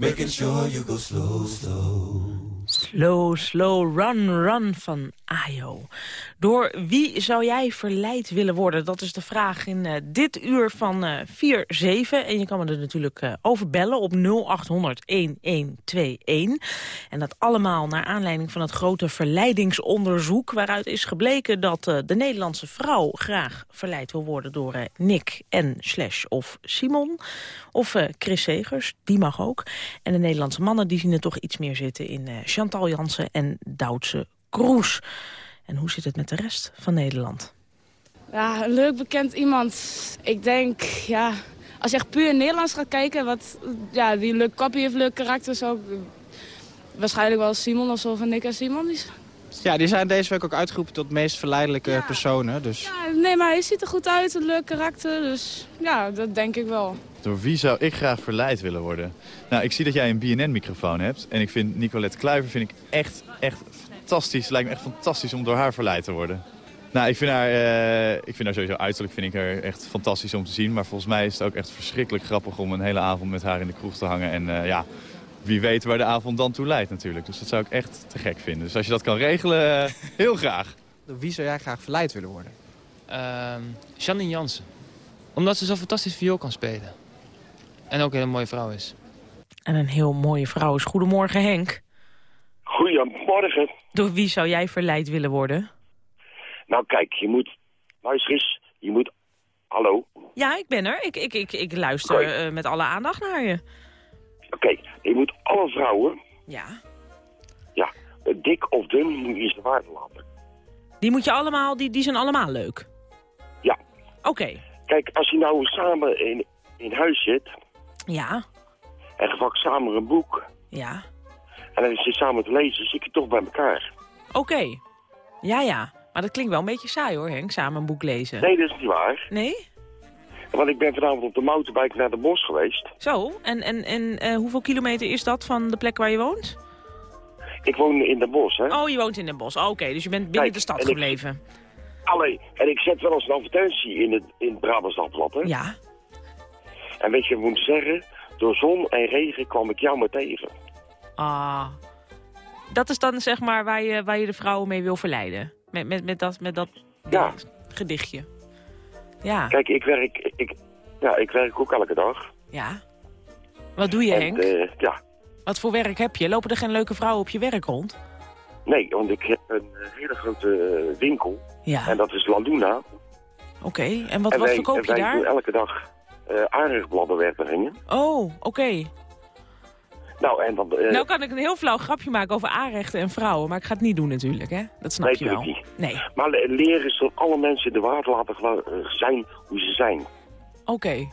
Making sure you go slow, slow. Slow, slow, run, run van Ayo. Door wie zou jij verleid willen worden? Dat is de vraag in eh, dit uur van eh 4-7. En je kan me er natuurlijk eh, over bellen op 0800-1121. En dat allemaal naar aanleiding van het grote verleidingsonderzoek... waaruit is gebleken dat de Nederlandse vrouw graag verleid wil worden... door Nick en slash of Simon. Of Chris Segers, die mag ook. En de Nederlandse mannen die zien er toch iets meer zitten in eh, Chantal Jansen en Doutse Kroes. En hoe zit het met de rest van Nederland? Ja, een leuk bekend iemand. Ik denk, ja, als je echt puur Nederlands gaat kijken, wat, ja, die leuk kopje heeft, leuk karakter, zo. Waarschijnlijk wel Simon of zo van Nick en Simon. Die, Ja, die zijn deze week ook uitgeroepen tot meest verleidelijke personen. Dus ja, nee, maar hij ziet er goed uit, een leuk karakter, dus ja, dat denk ik wel. Door wie zou ik graag verleid willen worden? Nou, ik zie dat jij een BNN-microfoon hebt. En ik vind Nicolette Kluiver vind ik echt, echt fantastisch. Lijkt me echt fantastisch om door haar verleid te worden. Nou, ik vind haar, eh, ik vind haar sowieso uiterlijk vind ik haar echt fantastisch om te zien. Maar volgens mij is het ook echt verschrikkelijk grappig om een hele avond met haar in de kroeg te hangen. En eh, ja, wie weet waar de avond dan toe leidt natuurlijk. Dus dat zou ik echt te gek vinden. Dus als je dat kan regelen, heel graag. door wie zou jij graag verleid willen worden? Ehm Janine Jansen. Omdat ze zo fantastisch viool kan spelen. En ook een hele mooie vrouw is. En een heel mooie vrouw is. Goedemorgen Henk. Goedemorgen. Door wie zou jij verleid willen worden? Nou kijk, je moet... Luister eens, je moet... Hallo? Ja, ik ben er. Ik, ik, ik, ik luister eh, met alle aandacht naar je. Oké, je moet alle vrouwen, Ja. ja, dik of dun, moet je ze waarde laten. Die moet je allemaal, die, die zijn allemaal leuk. Ja. Oké. Kijk, als je nou samen in, in huis zit Ja. en je pakt samen een boek Ja. en dan zit je samen te lezen, zit je toch bij elkaar. Oké. Ja, ja. Maar dat klinkt wel een beetje saai hoor, Henk, samen een boek lezen. Nee, dat is niet waar. Nee? Want ik ben vanavond op de motorbike naar de bos geweest. Zo, en, en, en eh, hoeveel kilometer is dat van de plek waar je woont? Ik woon in de bos, hè. Oh, je woont in Den Bosch. Oh, Oké, dus je bent binnen Kijk, de stad en ik- gebleven. Allee, en ik zet wel eens een advertentie in het, in het Brabants Dagblad, hè. Ja. En weet je ik moet zeggen? Door zon en regen kwam ik jou maar tegen. Ah. Dat is dan zeg maar waar je, waar je de vrouwen mee wil verleiden. Met, met, met dat, met dat Ja. gedichtje. Ja. Kijk, ik werk, ik, ja, ik werk ook elke dag. Ja. Wat doe je, En, Henk? eh, ja, Wat voor werk heb je? Lopen er geen leuke vrouwen op je werk rond? nee, want ik heb een eh, hele grote eh, winkel. Ja. En dat is Landuna. Oké, en wat, en wat verkoop en je wij daar? doen elke dag uh, aardigbladdenwerperingen. Oh, oké. Nou, en dan... eh, Nou kan ik een heel flauw grapje maken over aanrechten en vrouwen, maar ik ga het niet doen natuurlijk, hè? Dat snap nee, je wel. niet. Nee, Maar le- leren ze alle mensen de waard laten eh, zijn hoe ze zijn. oké.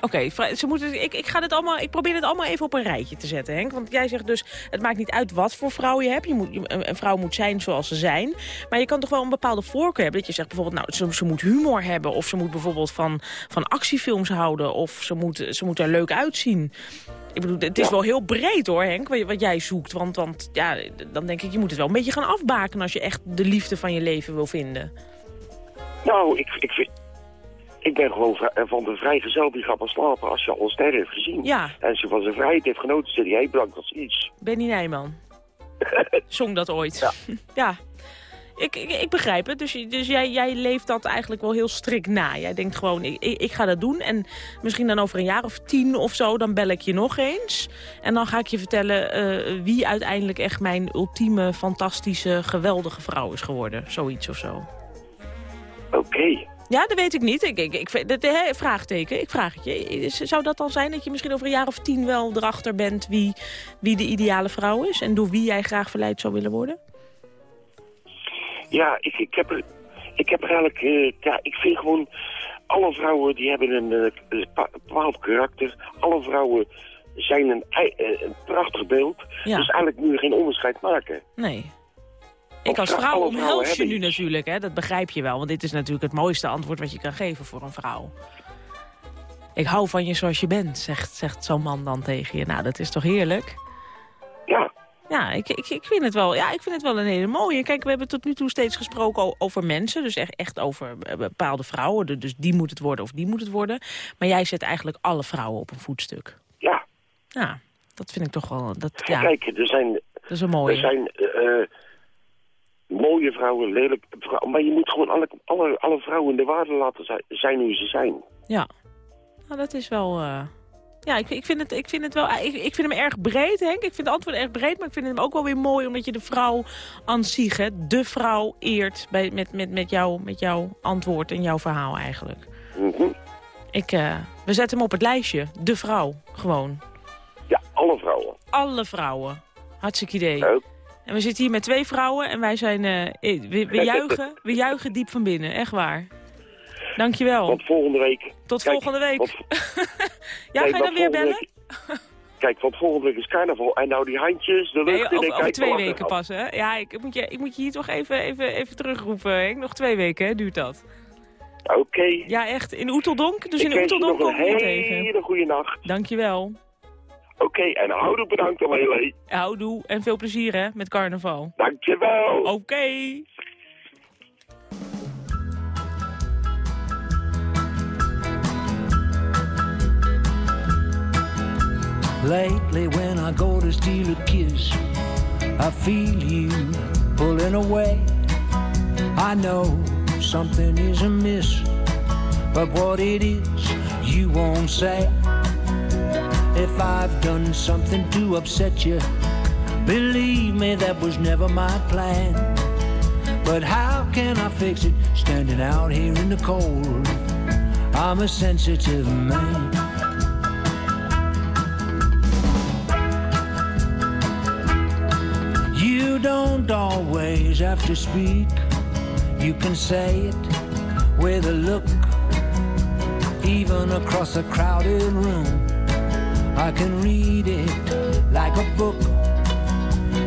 Oké, ze moeten. ik, ik, ga dit allemaal, ik probeer het allemaal even op een rijtje te zetten, Henk. Want jij zegt dus, het maakt niet uit wat voor vrouw je hebt. Je moet, een vrouw moet zijn zoals ze zijn. Maar je kan toch wel een bepaalde voorkeur hebben. Dat je zegt bijvoorbeeld, nou, ze, ze moet humor hebben. Of ze moet bijvoorbeeld van, van actiefilms houden. Of ze moet, ze moet er leuk uitzien. Ik bedoel, het is Ja. wel heel breed hoor, Henk, wat, jij zoekt. Want, want ja, dan denk ik, je moet het wel een beetje gaan afbaken... als je echt de liefde van je leven wil vinden. Nou, ik, ik, vind- ik ben gewoon eh, van de vrijgezel die gaat pas slapen als je al een ster heeft gezien. Ja. En je van zijn vrijheid heeft genoten, zit hij, hey, bedankt als iets. Benny Nijman. Zong dat ooit. Ja. Ik, ik, ik begrijp het. Dus, dus jij, jij leeft dat eigenlijk wel heel strikt na. Jij denkt gewoon, ik, ik, ga dat doen. En misschien dan over een jaar of tien of zo, dan bel ik je nog eens. En dan ga ik je vertellen eh, wie uiteindelijk echt mijn ultieme, fantastische, geweldige vrouw is geworden. Zoiets of zo. Oké. Ja, dat weet ik niet. Ik, ik, ik, dat, vraagteken, ik vraag het je. Zou dat dan zijn dat je misschien over een jaar of tien wel erachter bent... wie, wie de ideale vrouw is en door wie jij graag verleid zou willen worden? Ja, ik, ik, heb er, ik heb er eigenlijk... eh, ja, ik vind gewoon... Alle vrouwen die hebben een, bepa- bepaald karakter. Alle vrouwen zijn een, eh, een prachtig beeld. Ja. Dus eigenlijk moet je geen onderscheid maken. Nee. Ik als vrouw- omhels je nu natuurlijk, hè? dat begrijp je wel. Want dit is natuurlijk het mooiste antwoord wat je kan geven voor een vrouw. Ik hou van je zoals je bent, zegt, zegt zo'n man dan tegen je. Nou, dat is toch heerlijk? Ja. Ik, ik, ik, vind het wel, ja, ik vind het wel een hele mooie. Kijk, we hebben tot nu toe steeds gesproken over mensen. Dus echt, echt over bepaalde vrouwen. Dus die moet het worden of die moet het worden. Maar jij zet eigenlijk alle vrouwen op een voetstuk. Ja. Ja, dat vind ik toch wel... Dat, ja, Kijk, er zijn... dat is een mooie. Er zijn eh, mooie vrouwen, lelijke vrouwen. Maar je moet gewoon alle, alle, alle vrouwen in de waarde laten zijn, zijn hoe ze zijn. Ja, nou, dat is wel... eh, Ja, ik, ik, vind het, ik vind het wel... Ik, ik vind hem erg breed, Henk. Ik vind het antwoord erg breed, maar ik vind hem ook wel weer mooi... omdat je de vrouw aan zich, hè, de vrouw eert bij, met, met, met, jou, met jouw antwoord en jouw verhaal eigenlijk. Mhm. Ik, eh, we zetten hem op het lijstje. De vrouw, gewoon. Ja, alle vrouwen. Alle vrouwen. Hartstikke idee. En we zitten hier met twee vrouwen en wij zijn... eh, we, we, juichen, we juichen diep van binnen, echt waar. Dankjewel. Want volgende week... Tot Kijk, volgende week. ja, Nee, ga je dan weer bellen? week- Kijk, want volgende week is carnaval. En nou die handjes, de lucht Nee, in. over, en over twee weken pas, hè? Ja, ik moet je, ik moet je hier toch even, even, even terugroepen, Henk. Nog twee weken, hè, duurt dat. Oké. Ja, echt. In Oeteldonk? Dus Ik in Oeteldonk een kom ik je tegen. hele goede nacht. Dankjewel. Oké, en houdoe bedankt heel Houdoe en veel plezier, hè, met carnaval. Dankjewel. Oké. Lately, when I go to steal a kiss, I feel you pulling away. I know something is amiss, but what it is, you won't say. If I've done something to upset you, believe me, that was never my plan. But how can I fix it standing out here in the cold? I'm a sensitive man. You don't always have to speak. You can say it with a look, even across a crowded room. I can read it like a book.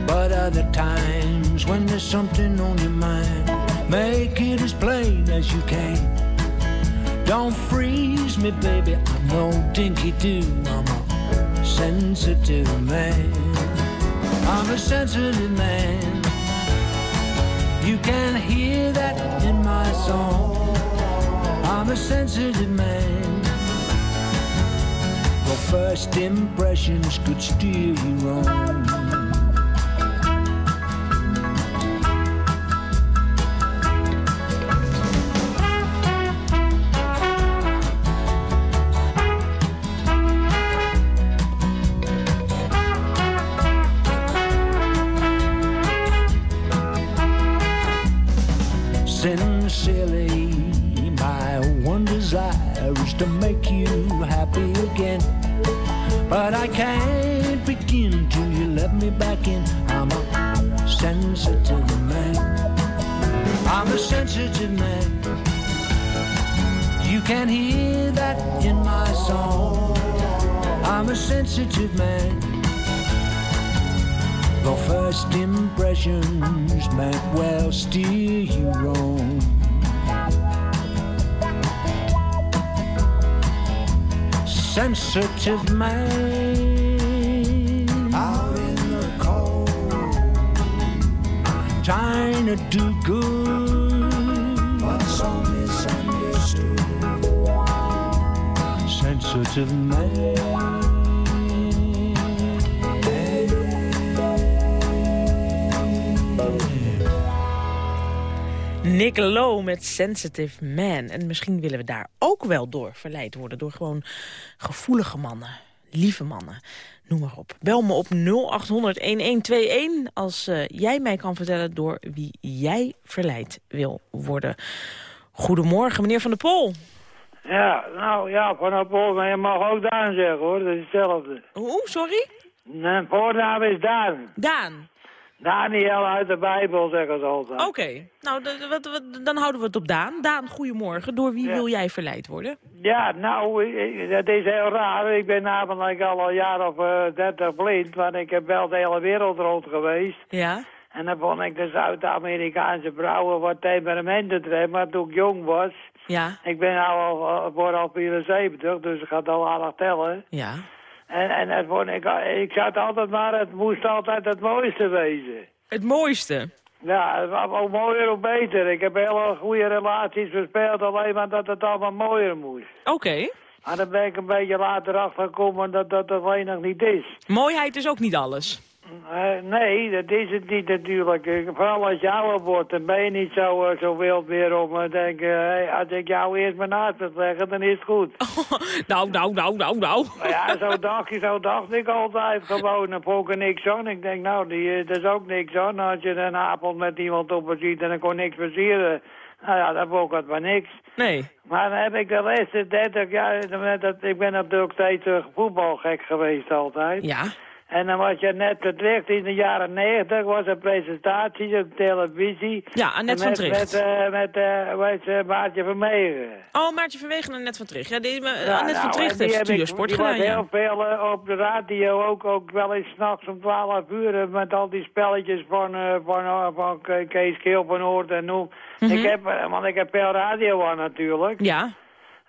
But other times when there's something on your mind, make it as plain as you can. Don't freeze me, baby. I'm no dinky do. I'm a sensitive man. I'm a sensitive man. You can hear that in my song. I'm a sensitive man. Your first impressions could steer you wrong. Sensitive Man. En misschien willen we daar ook wel door verleid worden... door gewoon gevoelige mannen, lieve mannen. Noem maar op. Bel me op 0800-1121 als eh, jij mij kan vertellen... door wie jij verleid wil worden. Goedemorgen, meneer Van der Pol. Ja, nou ja, van der Pol, maar je mag ook Daan zeggen hoor, dat is hetzelfde. Hoe, sorry? Mijn voornaam is Daan. Daan. Daniel uit de Bijbel, zeggen ze altijd. Oké, nou dan houden we het op Daan. Daan, goedemorgen. Door wie wil jij verleid worden? Ja, nou, dat is heel raar. Ik ben namelijk al een jaar of eh, dertig blind, want ik heb wel de hele wereld rond geweest. Ja? En dan vond ik de Zuid-Amerikaanse vrouwen wat temperamenten treffen, maar toen ik jong was. Ja. Ik ben nou al, al, word al 74, dus ik ga het al aardig tellen. Ja. En, en dat vond ik, ik zat altijd maar, het moest altijd het mooiste wezen. Het mooiste? Ja, het was hoe mooier hoe beter. Ik heb hele goede relaties verspeeld, alleen maar dat het allemaal mooier moest. Oké. Maar dan ben ik een beetje later achtergekomen dat dat alleen nog niet is. Mooiheid is ook niet alles. Eh, nee, dat is het niet natuurlijk. Eh, Vooral als je ouder wordt, dan ben je niet zo, eh, zo wild meer om te denken... Hey, als ik jou eerst maar naast wil leggen, dan is het goed. Nou, nou, nou, nou, nou. Maar ja, zo dacht, zo dacht ik altijd gewoon. Dan vond ik er niks aan. Ik denk, nou, die, eh, dat is ook niks aan. Als je een avond met iemand op me ziet en dan kon niks versieren... Nou ja, dan vond ik het maar niks. Nee. Maar dan heb ik de laatste 30 jaar... dat- Ik ben natuurlijk steeds voetbalgek geweest altijd. Ja. En dan was je net terecht in de jaren 90 was er presentaties op televisie. Ja, Annette van Tricht. Met, eh met eh, hoe heet ze, Maartje Vermegen. Oh, Maartje Verwegen en Annette van Tricht. Ja, die, uh, Ja, Annette van nou, Tricht en die heeft stuursport die gedaan, ja. heel veel eh, op de radio, ook, ook wel eens s'nachts om 12 uur... eh, met al die spelletjes van, eh, van, eh, van Ke- Kees Keel van Oort en noem. Mhm. Ik heb, eh, want ik heb veel radio aan natuurlijk. Ja.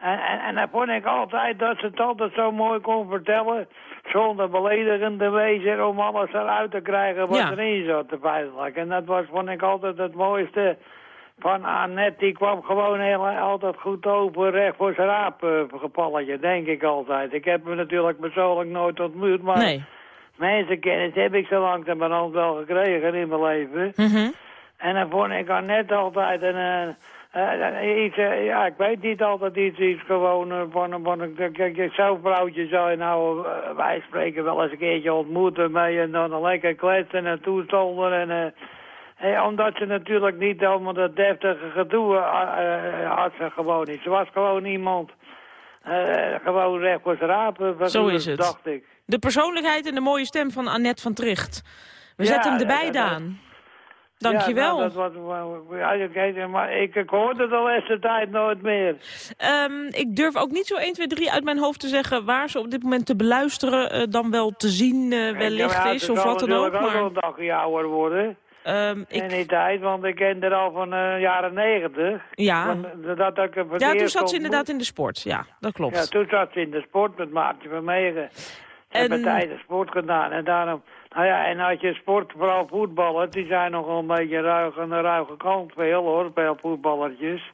En, en, en dan vond ik altijd dat ze het altijd zo mooi kon vertellen... zonder beledigend te wezen om alles eruit te krijgen wat Ja. erin zat feitelijk. En dat was, vond ik altijd het mooiste van Annette. Die kwam gewoon heel, altijd goed over, recht voor zijn raap gepalletje, denk ik altijd. Ik heb hem natuurlijk persoonlijk nooit ontmoet, maar... Nee. Mensenkennis heb ik zo langzamerhand wel gekregen in mijn leven. Mhm. En dan vond ik Annette altijd een... eh, eh, iets, eh, ja, ik weet niet altijd iets, iets gewoon eh, van, van, van kijk, zo'n vrouwtje zou je nou, eh, wij spreken wel eens een keertje ontmoeten mee en dan een lekker kletsen en toestanden en, eh, eh, omdat ze natuurlijk niet allemaal dat deftige gedoe eh, eh, had ze gewoon niet. Ze was gewoon iemand, eh, gewoon recht voor raap, eh, Zo is het. dacht ik. De persoonlijkheid en de mooie stem van Annette van Tricht. We Ja, zetten hem erbij, Daan. Dankjewel. Ja, nou, dat was, ja, ik maar ik, ik hoorde de laatste tijd nooit meer. Ehm, ik durf ook niet zo 1, 2, 3 uit mijn hoofd te zeggen... waar ze op dit moment te beluisteren eh, dan wel te zien eh, wellicht Ja, is of wat dan ook. Maar wel een dagje ouder worden. Ehm, in die tijd, want ik ken er al van de jaren negentig. Ja. Eh, Dat, dat ik ja, het toen zat ze inderdaad in de sport. Ja, dat klopt. Ja, toen zat ze in de sport met Maartje Vermegen. En En- met tijden sport gedaan. En daarom, nou ja, en als je sport, vooral voetballers, die zijn nogal een beetje ruig de ruige kant veel hoor, veel voetballertjes.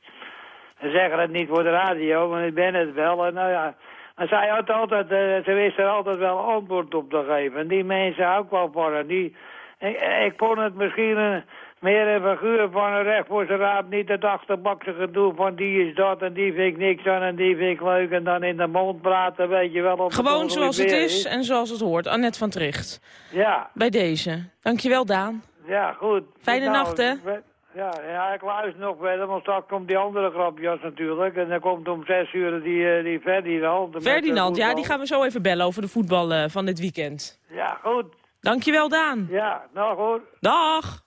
Ze zeggen het niet voor de radio, maar ik ben het wel. En nou ja, maar zij had altijd, eh, ze wist er altijd wel antwoord op te geven. En die mensen ook wel haar. Die, ik, ik vond het misschien meer een figuur van een recht voor zijn raad. Niet het achterbakse gedoe van die is dat en die vind ik niks aan en die vind ik leuk. En dan in de mond praten, weet je wel. Of Gewoon zoals het is en zoals het hoort. Annette van Tricht. Ja, Bij deze. Dankjewel, Daan. ja, goed. Fijne Nou, nacht, hè? Ja, ja, ik luister nog verder, want straks komt die andere grapjas natuurlijk. En dan komt om zes uur die, eh, die Ferdinand. Ferdinand, ja, die gaan we zo even bellen over de voetbal eh, van dit weekend. Ja, goed. Dankjewel, Daan. Ja, nou hoor. Dag.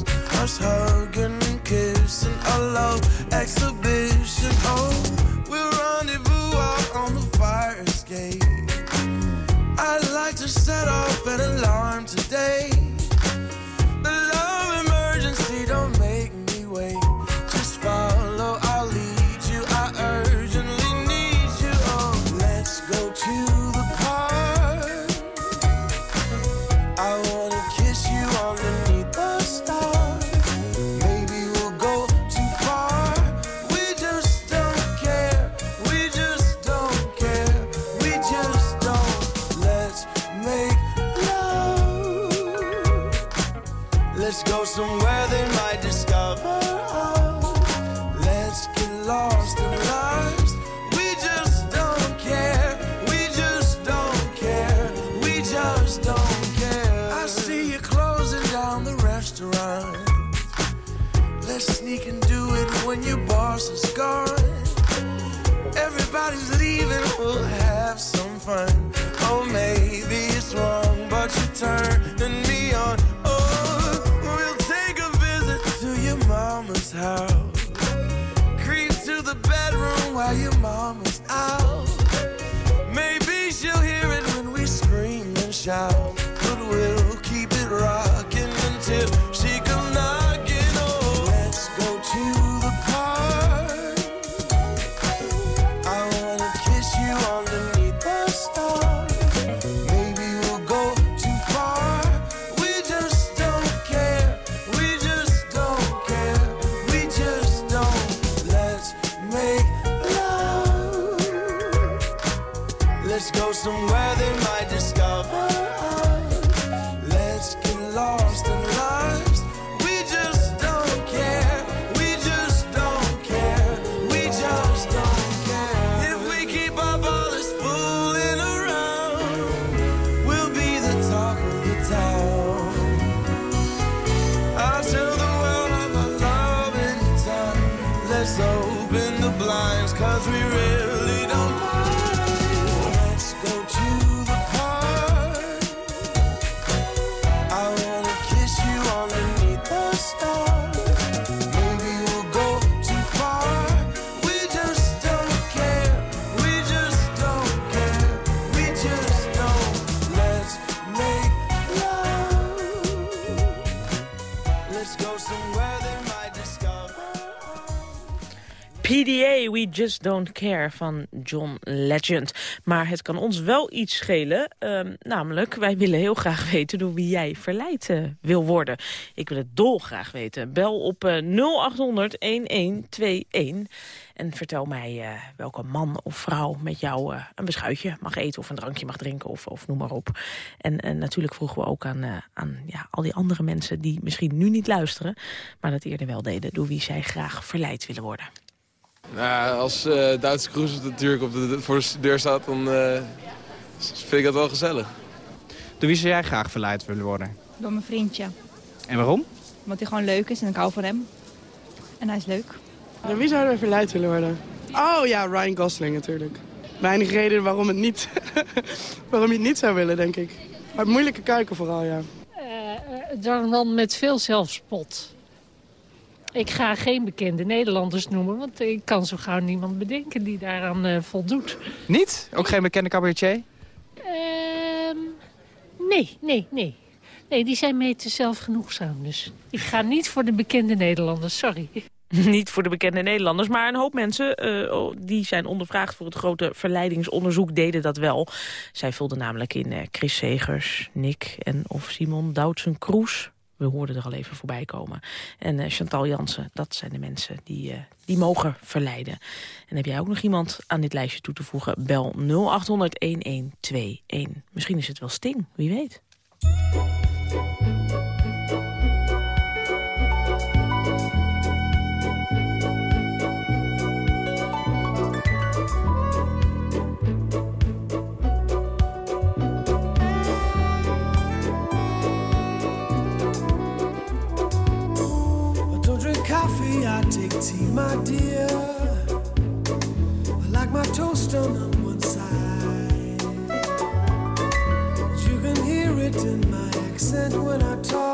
us hugging and kissing a love exhibition. Oh, we'll rendezvous out on the fire escape. I'd like to set off an alarm today. Oh, maybe it's wrong, but you're turning me on. PDA, We Just Don't Care van John Legend. Maar het kan ons wel iets schelen. ehm, namelijk, wij willen heel graag weten door wie jij verleid eh, wil worden. Ik wil het dolgraag weten. Bel op eh, 0800-1121 en vertel mij eh, welke man of vrouw met jou eh, een beschuitje mag eten... of een drankje mag drinken of, of noem maar op. En eh, natuurlijk vroegen we ook aan, eh, aan ja, al die andere mensen... die misschien nu niet luisteren, maar dat eerder wel deden... door wie zij graag verleid willen worden. Nou, als eh Duitse cruise natuurlijk op de, voor de deur staat, dan eh, vind ik dat wel gezellig. Door wie zou jij graag verleid willen worden? Door mijn vriendje. En waarom? Omdat hij gewoon leuk is en ik hou van hem. En hij is leuk. Door wie zouden we verleid willen worden? Oh ja, Ryan Gosling natuurlijk. Weinig reden waarom, het niet, waarom je het niet zou willen, denk ik. Maar moeilijke kijken vooral, ja. door een man met veel zelfspot. Ik ga geen bekende Nederlanders noemen, want ik kan zo gauw niemand bedenken die daaraan eh, voldoet. Niet? Ook geen bekende cabaretier? Ehm, nee, nee, nee. Nee, die zijn mee te zelfgenoegzaam. Dus ik ga niet voor de bekende Nederlanders, sorry. Niet voor de bekende Nederlanders, maar een hoop mensen eh, oh, die zijn ondervraagd voor het grote verleidingsonderzoek deden dat wel. Zij vulden namelijk in eh, Chris Segers, Nick en of Simon Doutsen-Kroes. We hoorden er al even voorbij komen. En eh, Chantal Jansen, dat zijn de mensen die, eh, die mogen verleiden. En heb jij ook nog iemand aan dit lijstje toe te voegen? Bel 0800-1121. Misschien is het wel Sting, wie weet. Coffee, I take tea, my dear. I like my toast on one side. You can hear it in my decent when I talk.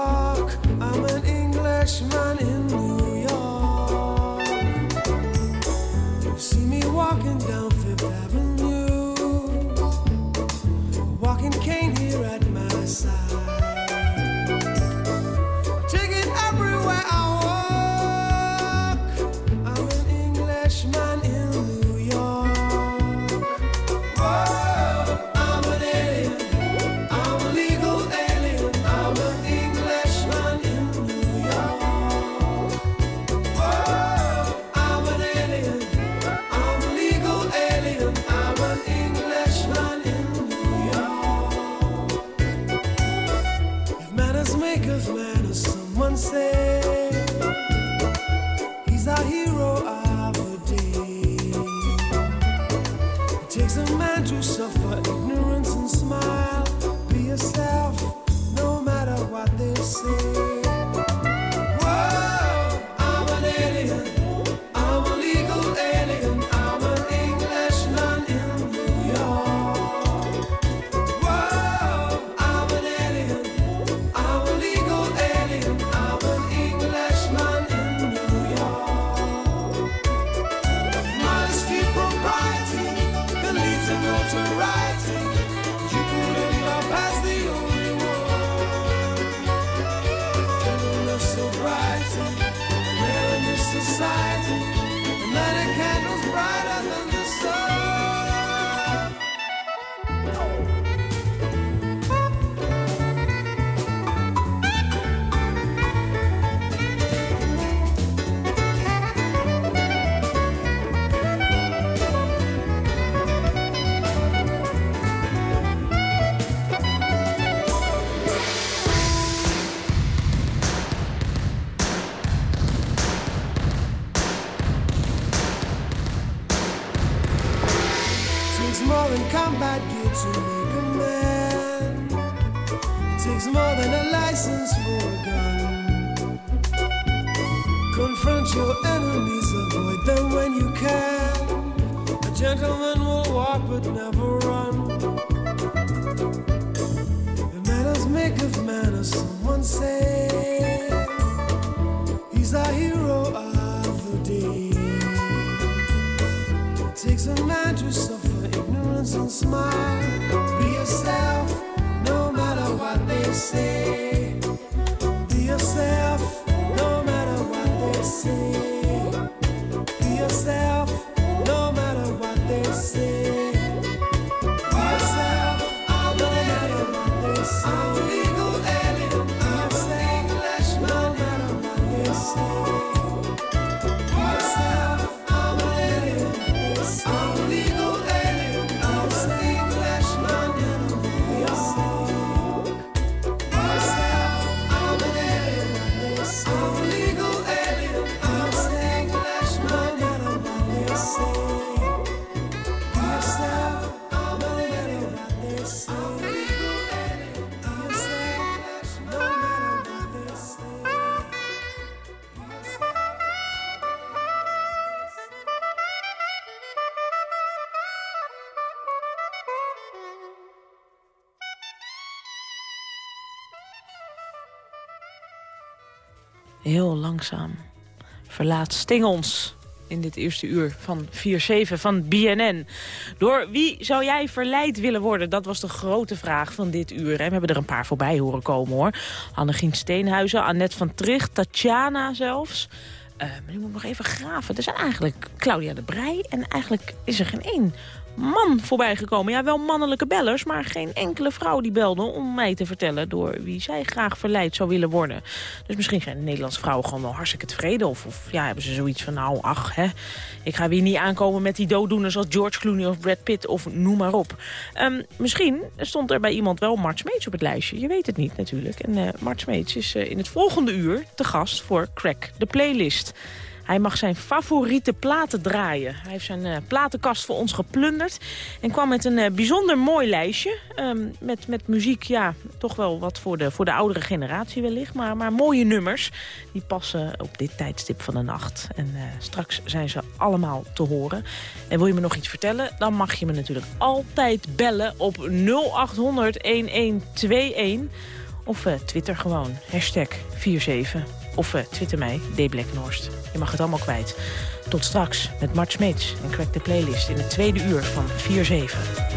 Heel langzaam verlaat Sting ons in dit eerste uur van 4-7 van BNN. Door wie zou jij verleid willen worden? Dat was de grote vraag van dit uur. En we hebben er een paar voorbij horen komen hoor. Annegien Steenhuizen, Annette van Tricht, Tatjana zelfs. Maar nu moet ik nog even graven. Er zijn eigenlijk Claudia de Brij en eigenlijk is er geen één man voorbij gekomen. Ja, wel mannelijke bellers, maar geen enkele vrouw die belde om mij te vertellen door wie zij graag verleid zou willen worden. Dus misschien zijn de Nederlandse vrouwen gewoon wel hartstikke tevreden. Of, of ja, hebben ze zoiets van, nou, ach, hè. Ik ga weer niet aankomen met die dooddoeners als George Clooney of Brad Pitt of noem maar op. Ehm, misschien stond er bij iemand wel Mart Smeets op het lijstje. Je weet het niet natuurlijk. En eh Mart Smeets is eh, in het volgende uur te gast voor Crack, de playlist. Hij mag zijn favoriete platen draaien. Hij heeft zijn eh, platenkast voor ons geplunderd. En kwam met een eh, bijzonder mooi lijstje. Ehm, met, met muziek, ja, toch wel wat voor de, voor de oudere generatie wellicht. Maar, maar mooie nummers. Die passen op dit tijdstip van de nacht. En eh, straks zijn ze allemaal te horen. En wil je me nog iets vertellen? Dan mag je me natuurlijk altijd bellen op 0800 1121. Of Twitter gewoon, hashtag 47. Of uh, twitter mij, dblacknorst. Je mag het allemaal kwijt. Tot straks met Mart Smeets en Crack de Playlist in het tweede uur van 4-7.